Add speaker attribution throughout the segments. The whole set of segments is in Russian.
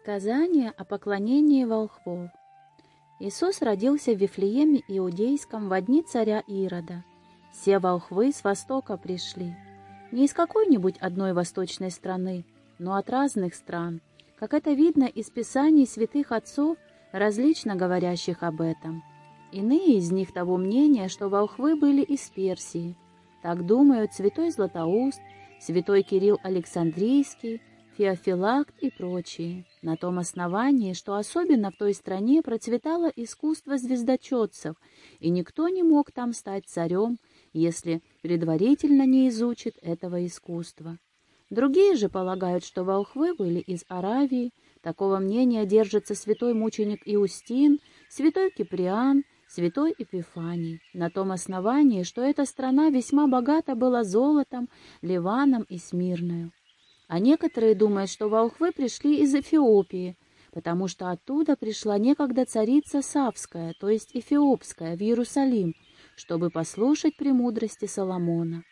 Speaker 1: Сказание о поклонении волхвов. Иисус родился в Вифлееме Иудейском в дни царя Ирода. Все волхвы с востока пришли. Не из какой-нибудь одной восточной страны, но от разных стран, как это видно из писаний святых отцов, различно говорящих об этом. Иные из них того мнения, что волхвы были из Персии. Так думают святой Златоуст, святой Кирилл Александрийский, Феофилакт и прочие, на том основании, что особенно в той стране процветало искусство звездочетцев, и никто не мог там стать царем, если предварительно не изучит этого искусства. Другие же полагают, что волхвы были из Аравии, такого мнения держится святой мученик Иустин, святой Киприан, святой Эпифаний, на том основании, что эта страна весьма богата была золотом, ливаном и смирною. А некоторые думают, что волхвы пришли из Эфиопии, потому что оттуда пришла некогда царица Савская, то есть Эфиопская, в Иерусалим, чтобы послушать премудрости Соломона,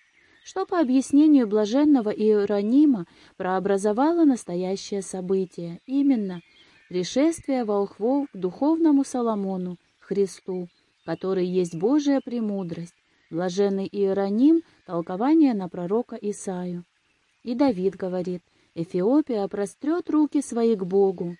Speaker 1: что по объяснению блаженного Иеронима прообразовало настоящее событие, именно пришествие волхвов к духовному Соломону, Христу, который есть Божия премудрость, блаженный Иероним — толкование на пророка Исаию. И Давид говорит, Эфиопия прострет руки свои к Богу.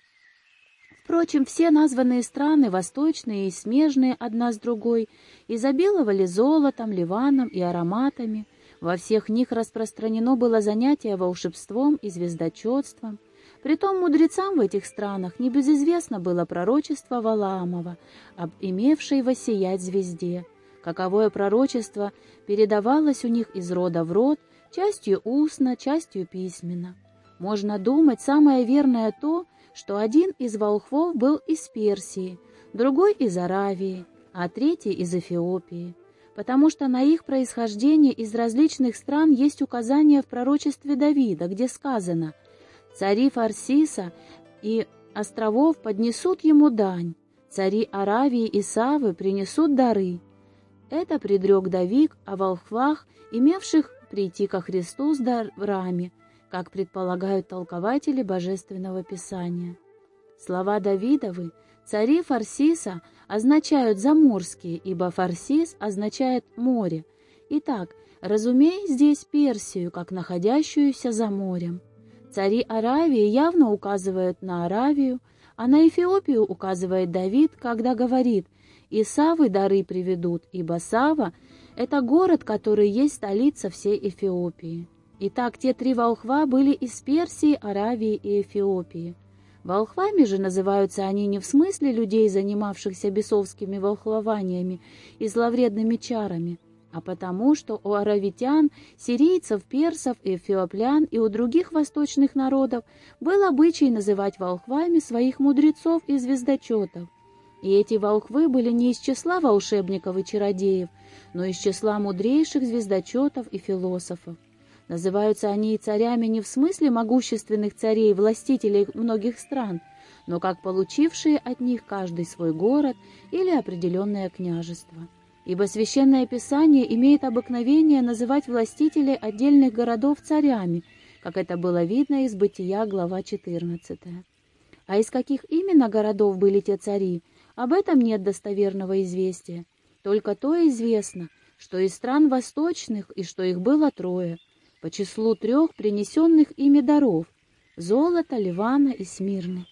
Speaker 1: Впрочем, все названные страны, восточные и смежные одна с другой, изобиловали золотом, ливаном и ароматами. Во всех них распространено было занятие волшебством и звездочетством. Притом мудрецам в этих странах небезызвестно было пророчество Валаамова об имевшей воссиять звезде. Каковое пророчество передавалось у них из рода в род, частью устно, частью письменно. Можно думать, самое верное то, что один из волхвов был из Персии, другой из Аравии, а третий из Эфиопии, потому что на их происхождение из различных стран есть указания в пророчестве Давида, где сказано «Цари Фарсиса и островов поднесут ему дань, цари Аравии и Савы принесут дары». Это предрек Давид о волхвах, имевших прийти ко Христу с дарами, как предполагают толкователи Божественного Писания. Слова Давидовы «цари Фарсиса» означают «заморские», ибо Фарсис означает «море». Итак, разумей здесь Персию, как находящуюся за морем. Цари Аравии явно указывают на Аравию, а на Эфиопию указывает Давид, когда говорит «И Савы дары приведут, ибо Сава это город, который есть столица всей Эфиопии. Итак, те три волхва были из Персии, Аравии и Эфиопии. Волхвами же называются они не в смысле людей, занимавшихся бесовскими волхвованиями и зловредными чарами, а потому, что у аравитян, сирийцев, персов, эфиоплян и у других восточных народов был обычай называть волхвами своих мудрецов и звездочетов. И эти волхвы были не из числа волшебников и чародеев, но из числа мудрейших звездочетов и философов. Называются они и царями не в смысле могущественных царей, властителей многих стран, но как получившие от них каждый свой город или определенное княжество. Ибо Священное Писание имеет обыкновение называть властителей отдельных городов царями, как это было видно из Бытия, глава 14. А из каких именно городов были те цари, об этом нет достоверного известия. Только то известно, что из стран восточных и что их было трое, по числу трех принесенных ими даров — золота, ливана и смирны.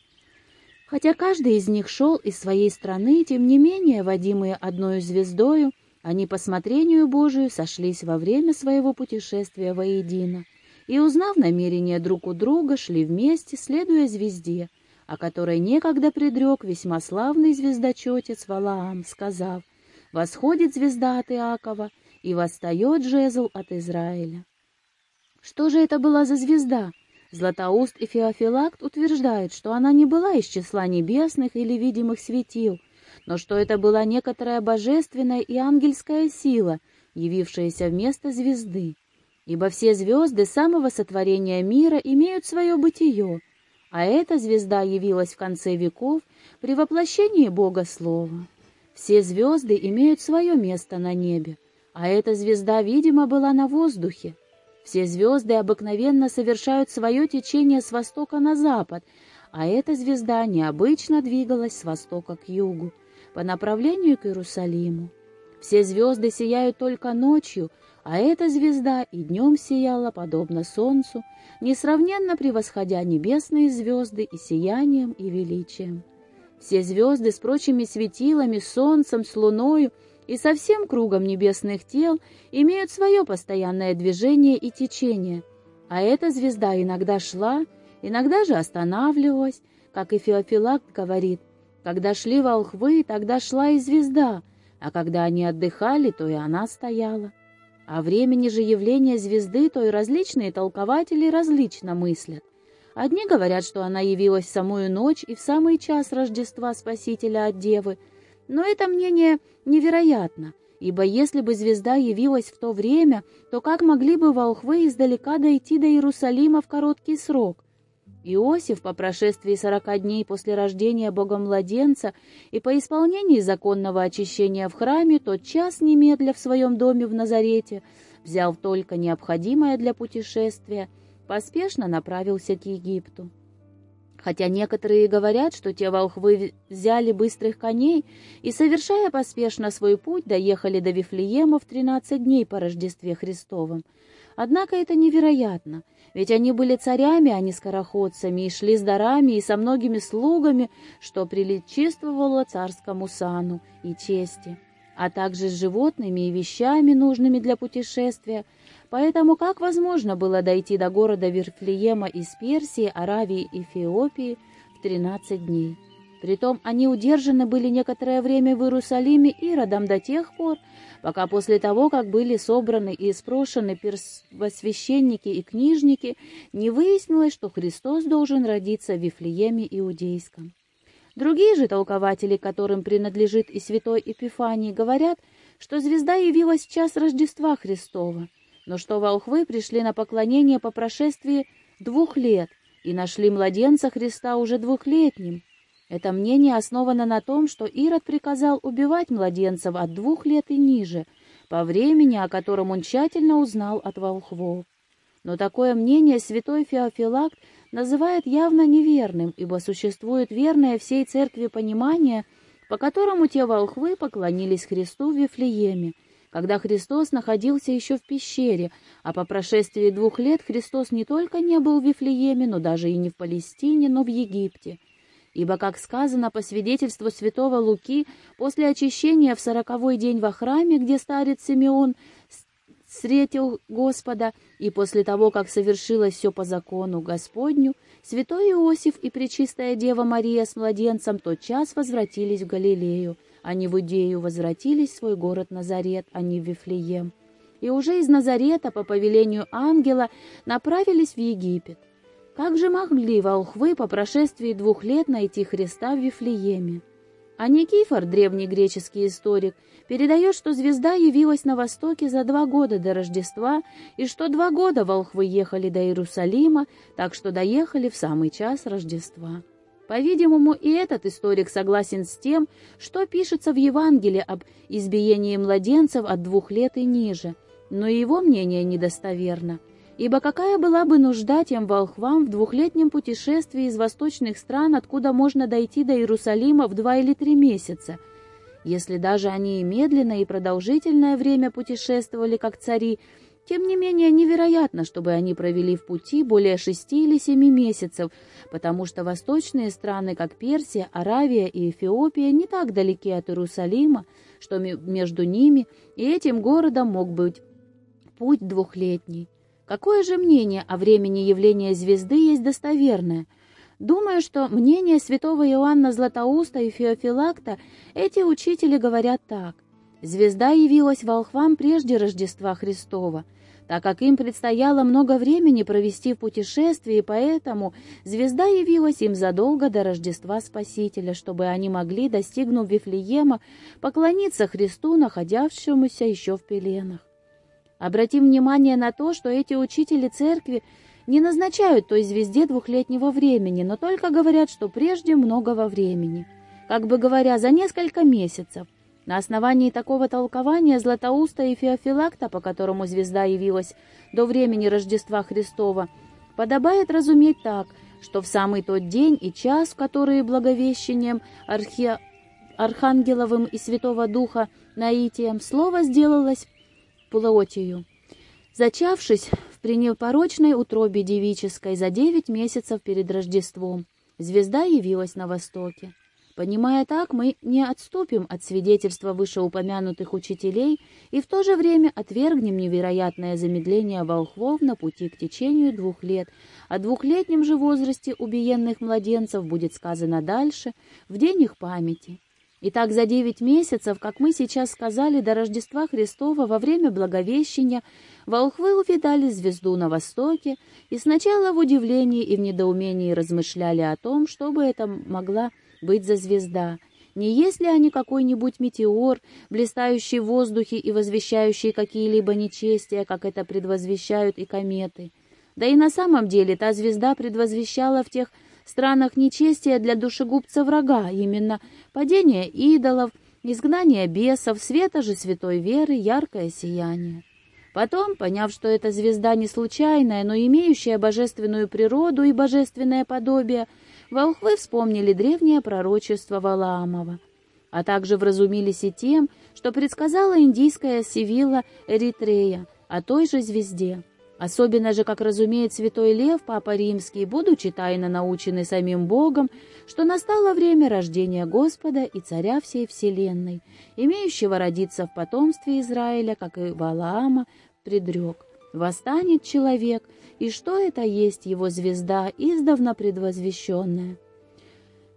Speaker 1: Хотя каждый из них шел из своей страны, тем не менее, водимые одной звездою, они по смотрению Божию сошлись во время своего путешествия воедино, и, узнав намерения друг у друга, шли вместе, следуя звезде, о которой некогда предрек весьма славный звездочетец Валаам, сказав — Восходит звезда от Иакова, и восстает жезл от Израиля. Что же это была за звезда? Златоуст и Феофилакт утверждают, что она не была из числа небесных или видимых светил, но что это была некоторая божественная и ангельская сила, явившаяся вместо звезды. Ибо все звезды самого сотворения мира имеют свое бытие, а эта звезда явилась в конце веков при воплощении Бога Слова. Все звезды имеют свое место на небе, а эта звезда, видимо, была на воздухе. Все звезды обыкновенно совершают свое течение с востока на запад, а эта звезда необычно двигалась с востока к югу, по направлению к Иерусалиму. Все звезды сияют только ночью, а эта звезда и днем сияла, подобно солнцу, несравненно превосходя небесные звезды и сиянием, и величием. Все звезды с прочими светилами, солнцем, с луною и со всем кругом небесных тел имеют свое постоянное движение и течение, а эта звезда иногда шла, иногда же останавливалась, как и Феофилакт говорит, когда шли волхвы, тогда шла и звезда, а когда они отдыхали, то и она стояла. О времени же явления звезды то и различные толкователи различно мыслят. Одни говорят, что она явилась в самую ночь и в самый час Рождества Спасителя от Девы, но это мнение невероятно, ибо если бы звезда явилась в то время, то как могли бы волхвы издалека дойти до Иерусалима в короткий срок? Иосиф по прошествии сорока дней после рождения Богомладенца и по исполнении законного очищения в храме тот час немедля в своем доме в Назарете взял только необходимое для путешествия, поспешно направился к Египту. Хотя некоторые говорят, что те волхвы взяли быстрых коней и, совершая поспешно свой путь, доехали до Вифлеема в тринадцать дней по Рождестве Христовом. Однако это невероятно — ведь они были царями, а не скороходцами, и шли с дарами и со многими слугами, что приличествовало царскому сану и чести, а также с животными и вещами, нужными для путешествия. Поэтому как возможно было дойти до города Вифлеема из Персии, Аравии и Эфиопии в 13 дней? Притом они удержаны были некоторое время в Иерусалиме Иродом до тех пор, пока после того, как были собраны и спрошены первосвященники и книжники, не выяснилось, что Христос должен родиться в Вифлееме Иудейском. Другие же толкователи, которым принадлежит и святой Эпифаний, говорят, что звезда явилась в час Рождества Христова, но что волхвы пришли на поклонение по прошествии двух лет и нашли младенца Христа уже двухлетним, это мнение основано на том, что Ирод приказал убивать младенцев от двух лет и ниже, по времени, о котором он тщательно узнал от волхвов. Но такое мнение святой Феофилакт называет явно неверным, ибо существует верное всей церкви понимание, по которому те волхвы поклонились Христу в Вифлееме, когда Христос находился еще в пещере, а по прошествии двух лет Христос не только не был в Вифлееме, но даже и не в Палестине, но в Египте. Ибо, как сказано по свидетельству святого Луки, после очищения в сороковой день во храме, где старец Симеон встретил Господа, и после того, как совершилось все по закону Господню, святой Иосиф и Пречистая Дева Мария с младенцем тот час возвратились в Галилею, они в Идею возвратились в свой город Назарет, а не в Вифлеем. И уже из Назарета по повелению ангела направились в Египет. Как же могли волхвы по прошествии двух лет найти Христа в Вифлееме? А Никифор, древний греческий историк, передает, что звезда явилась на востоке за два года до Рождества и что два года волхвы ехали до Иерусалима, так что доехали в самый час Рождества. По-видимому, и этот историк согласен с тем, что пишется в Евангелии об избиении младенцев от двух лет и ниже, но его мнение недостоверно – Ибо какая была бы нужда тем волхвам в двухлетнем путешествии из восточных стран, откуда можно дойти до Иерусалима в два или три месяца, если даже они и медленно, и продолжительное время путешествовали как цари, тем не менее невероятно, чтобы они провели в пути более шести или семи месяцев, потому что восточные страны, как Персия, Аравия и Эфиопия, не так далеки от Иерусалима, что между ними и этим городом мог быть путь двухлетний. Какое же мнение о времени явления звезды есть достоверное? Думаю, что мнение святого Иоанна Златоуста и Феофилакта эти учители говорят так. Звезда явилась волхвам прежде Рождества Христова, так как им предстояло много времени провести в путешествии, поэтому звезда явилась им задолго до Рождества Спасителя, чтобы они могли, достигнув Вифлеема, поклониться Христу, находящемуся еще в пеленах. Обратим внимание на то, что эти учители церкви не назначают той звезде двухлетнего времени, но только говорят, что прежде многого времени. Как бы говоря, за несколько месяцев. На основании такого толкования Златоуста и Феофилакта, по которому звезда явилась до времени Рождества Христова, подобает разуметь так, что в самый тот день и час, в которые благовещением архи... Архангеловым и Святого Духа наитием слово сделалось плотью. Зачавшись в пренепорочной утробе девической за девять месяцев перед Рождеством, звезда явилась на востоке. Понимая так, мы не отступим от свидетельства вышеупомянутых учителей и в то же время отвергнем невероятное замедление волхвов на пути к течению двух лет. О двухлетнем же возрасте убиенных младенцев будет сказано дальше, в день их памяти. Итак, за девять месяцев, как мы сейчас сказали, до Рождества Христова во время Благовещения волхвы увидали звезду на востоке и сначала в удивлении и в недоумении размышляли о том, что бы это могла быть за звезда. Не есть ли они какой-нибудь метеор, блистающий в воздухе и возвещающий какие-либо нечестия, как это предвозвещают и кометы? Да и на самом деле та звезда предвозвещала в тех странах нечестия для душегубца врага, именно падение идолов, изгнание бесов, света же святой веры, яркое сияние. Потом, поняв, что эта звезда не случайная, но имеющая божественную природу и божественное подобие, волхвы вспомнили древнее пророчество Валаамова, а также вразумились и тем, что предсказала индийская Сивила Эритрея о той же звезде. Особенно же, как разумеет святой Лев, Папа Римский, будучи тайно наученный самим Богом, что настало время рождения Господа и Царя всей Вселенной, имеющего родиться в потомстве Израиля, как и Валаама предрек. Восстанет человек, и что это есть его звезда, издавна предвозвещенная.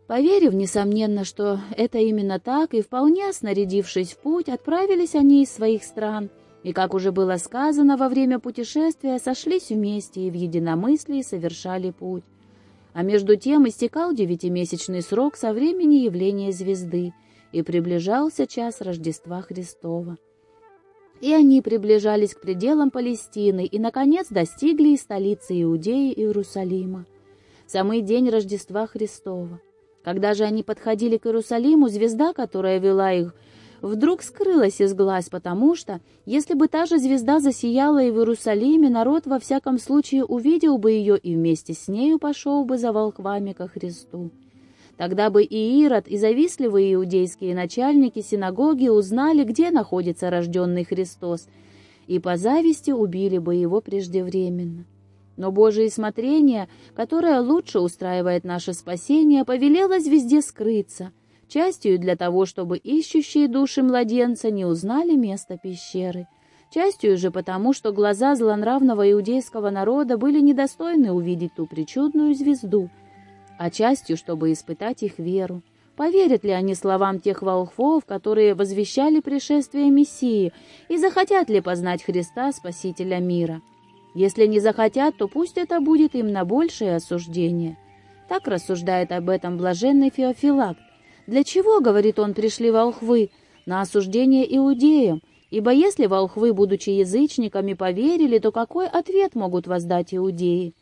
Speaker 1: Поверив, несомненно, что это именно так, и вполне снарядившись в путь, отправились они из своих стран, и, как уже было сказано, во время путешествия сошлись вместе и в единомыслии совершали путь. А между тем истекал девятимесячный срок со времени явления звезды, и приближался час Рождества Христова. И они приближались к пределам Палестины и, наконец, достигли и столицы Иудеи Иерусалима. Самый день Рождества Христова. Когда же они подходили к Иерусалиму, звезда, которая вела их, вдруг скрылась из глаз, потому что, если бы та же звезда засияла и в Иерусалиме, народ во всяком случае увидел бы ее и вместе с нею пошел бы за волхвами ко Христу. Тогда бы и Ирод, и завистливые иудейские начальники синагоги узнали, где находится рожденный Христос, и по зависти убили бы его преждевременно. Но Божие смотрение, которое лучше устраивает наше спасение, повелело звезде скрыться, частью для того, чтобы ищущие души младенца не узнали место пещеры, частью же потому, что глаза злонравного иудейского народа были недостойны увидеть ту причудную звезду — а частью, чтобы испытать их веру. Поверят ли они словам тех волхвов, которые возвещали пришествие Мессии, и захотят ли познать Христа, Спасителя мира? Если не захотят, то пусть это будет им на большее осуждение. Так рассуждает об этом блаженный Феофилакт. Для чего, говорит он, пришли волхвы? На осуждение иудеям. Ибо если волхвы, будучи язычниками, поверили, то какой ответ могут воздать иудеи?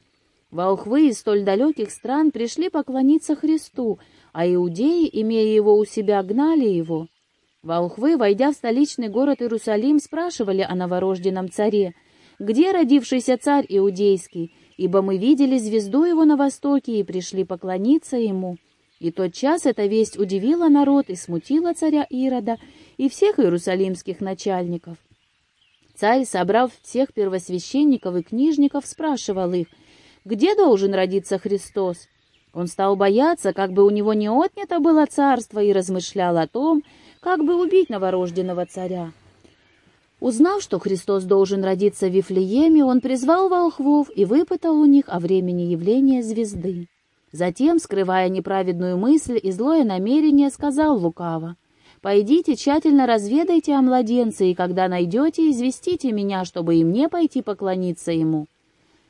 Speaker 1: Волхвы из столь далеких стран пришли поклониться Христу, а иудеи, имея его у себя, гнали его. Волхвы, войдя в столичный город Иерусалим, спрашивали о новорожденном царе, «Где родившийся царь иудейский? Ибо мы видели звезду его на востоке и пришли поклониться ему». И тот час эта весть удивила народ и смутила царя Ирода и всех иерусалимских начальников. Царь, собрав всех первосвященников и книжников, спрашивал их — где должен родиться Христос. Он стал бояться, как бы у него не отнято было царство, и размышлял о том, как бы убить новорожденного царя. Узнав, что Христос должен родиться в Вифлееме, он призвал волхвов и выпытал у них о времени явления звезды. Затем, скрывая неправедную мысль и злое намерение, сказал лукаво, «Пойдите, тщательно разведайте о младенце, и когда найдете, известите меня, чтобы и мне пойти поклониться ему».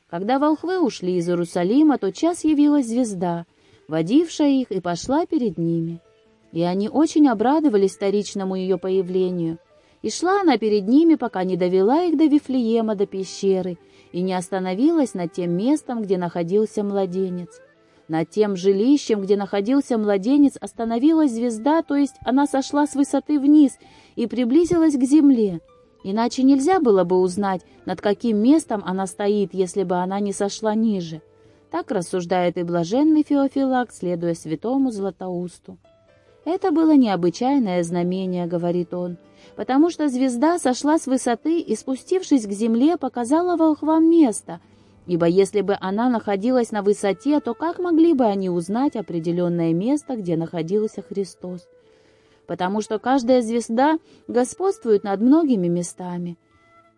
Speaker 1: Когда волхвы ушли из Иерусалима, то час явилась звезда, водившая их, и пошла перед ними. И они очень обрадовались вторичному ее появлению. И шла она перед ними, пока не довела их до Вифлеема, до пещеры, и не остановилась над тем местом, где находился младенец. Над тем жилищем, где находился младенец, остановилась звезда, то есть она сошла с высоты вниз и приблизилась к земле. Иначе нельзя было бы узнать, над каким местом она стоит, если бы она не сошла ниже. Так рассуждает и блаженный Феофилак, следуя святому Златоусту. Это было необычайное знамение, говорит он, потому что звезда сошла с высоты и, спустившись к земле, показала волхвам место, ибо если бы она находилась на высоте, то как могли бы они узнать определенное место, где находился Христос? Потому что каждая звезда господствует над многими местами.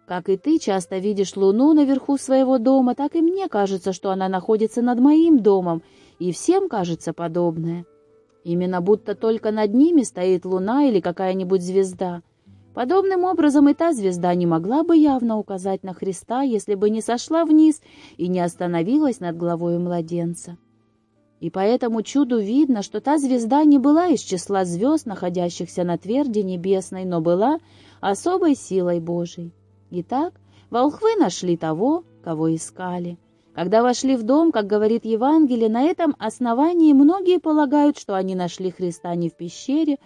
Speaker 1: Как и ты часто видишь луну наверху своего дома, так и мне кажется, что она находится над моим домом, и всем кажется подобное. Именно будто только над ними стоит луна или какая-нибудь звезда. Подобным образом и та звезда не могла бы явно указать на Христа, если бы не сошла вниз и не остановилась над головой младенца. И по этому чуду видно, что та звезда не была из числа звезд, находящихся на тверди небесной, но была особой силой Божией. Итак, волхвы нашли того, кого искали — когда вошли в дом, как говорит Евангелие, на этом основании многие полагают, что они нашли Христа не в пещере,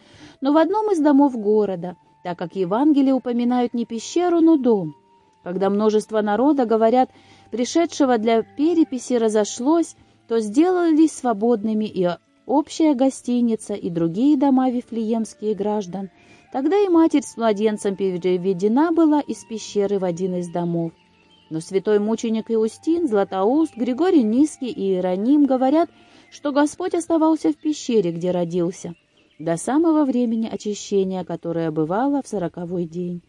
Speaker 1: но в одном из домов города, так как Евангелие упоминают не пещеру, но дом. Когда множество народа, говорят, пришедшего для переписи разошлось, то сделались свободными и общая гостиница, и другие дома вифлеемские граждан. Тогда и матерь с младенцем переведена была из пещеры в один из домов. Но святой мученик Иустин, Златоуст, Григорий Низкий и Иероним говорят, что Господь оставался в пещере, где родился, до самого времени очищения, которое бывало в сороковой день.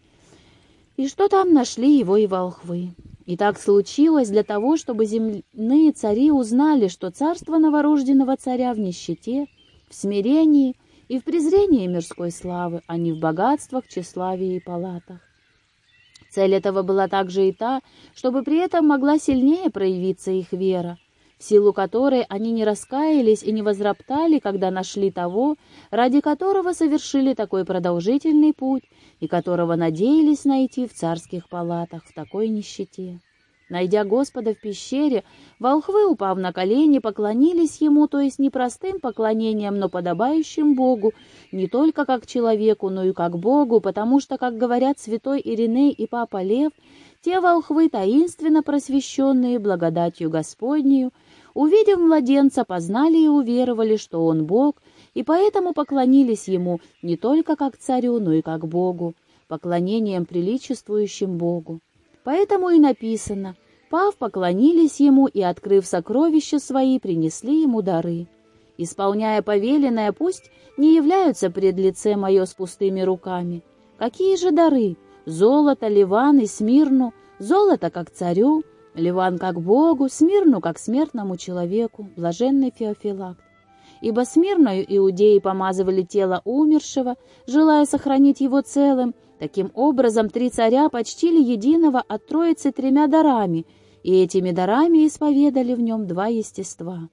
Speaker 1: И что там нашли его и волхвы. И так случилось для того, чтобы земные цари узнали, что царство новорожденного царя в нищете, в смирении и в презрении мирской славы, а не в богатствах, тщеславии и палатах. Цель этого была также и та, чтобы при этом могла сильнее проявиться их вера, в силу которой они не раскаялись и не возроптали, когда нашли того, ради которого совершили такой продолжительный путь и которого надеялись найти в царских палатах в такой нищете. Найдя Господа в пещере, волхвы, упав на колени, поклонились Ему, то есть не простым поклонением, но подобающим Богу, не только как человеку, но и как Богу, потому что, как говорят святой Ириней и Папа Лев, те волхвы, таинственно просвещенные благодатью Господнею, увидев младенца, познали и уверовали, что он Бог, и поэтому поклонились Ему не только как царю, но и как Богу, поклонением приличествующим Богу. Поэтому и написано «Пав поклонились ему и, открыв сокровища свои, принесли ему дары». Исполняя повеленное, пусть не являются пред лице мое с пустыми руками. Какие же дары? Золото, ливан и смирну, золото как царю, ливан как Богу, смирну как смертному человеку, блаженный Феофилакт. Ибо смирною иудеи помазывали тело умершего, желая сохранить его целым, Таким образом, три царя почтили единого от Троицы тремя дарами, и этими дарами исповедали в нем два естества.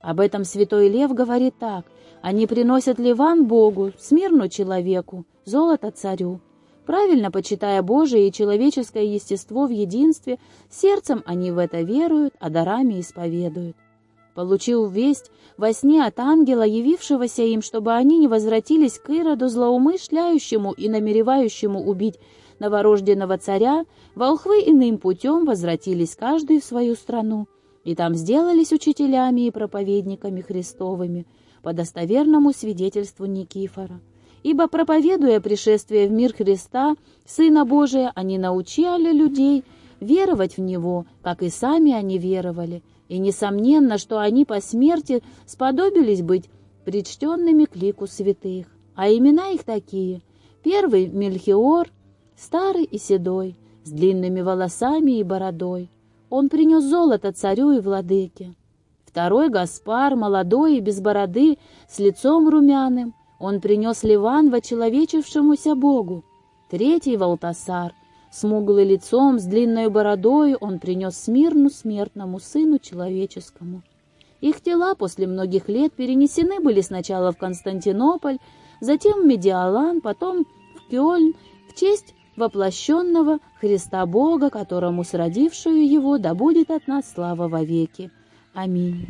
Speaker 1: Об этом святой Лев говорит так. Они приносят ливан Богу, смирну человеку, золото царю. Правильно почитая Божие и человеческое естество в единстве, сердцем они в это веруют, а дарами исповедуют получил весть во сне от ангела, явившегося им, чтобы они не возвратились к Ироду злоумышляющему и намеревающему убить новорожденного царя, волхвы иным путем возвратились каждый в свою страну, и там сделались учителями и проповедниками Христовыми, по достоверному свидетельству Никифора. Ибо, проповедуя пришествие в мир Христа, Сына Божия, они научали людей веровать в Него, как и сами они веровали, и несомненно, что они по смерти сподобились быть причтенными к лику святых. А имена их такие. Первый — Мельхиор, старый и седой, с длинными волосами и бородой. Он принес золото царю и владыке. Второй — Гаспар, молодой и без бороды, с лицом румяным. Он принес ливан вочеловечившемуся Богу. Третий — Валтасар — Смуглый лицом, с длинной бородой он принес смирну смертному сыну человеческому. Их тела после многих лет перенесены были сначала в Константинополь, затем в Медиалан, потом в Кёльн, в честь воплощенного Христа Бога, которому с родившую его да будет от нас слава вовеки. Аминь.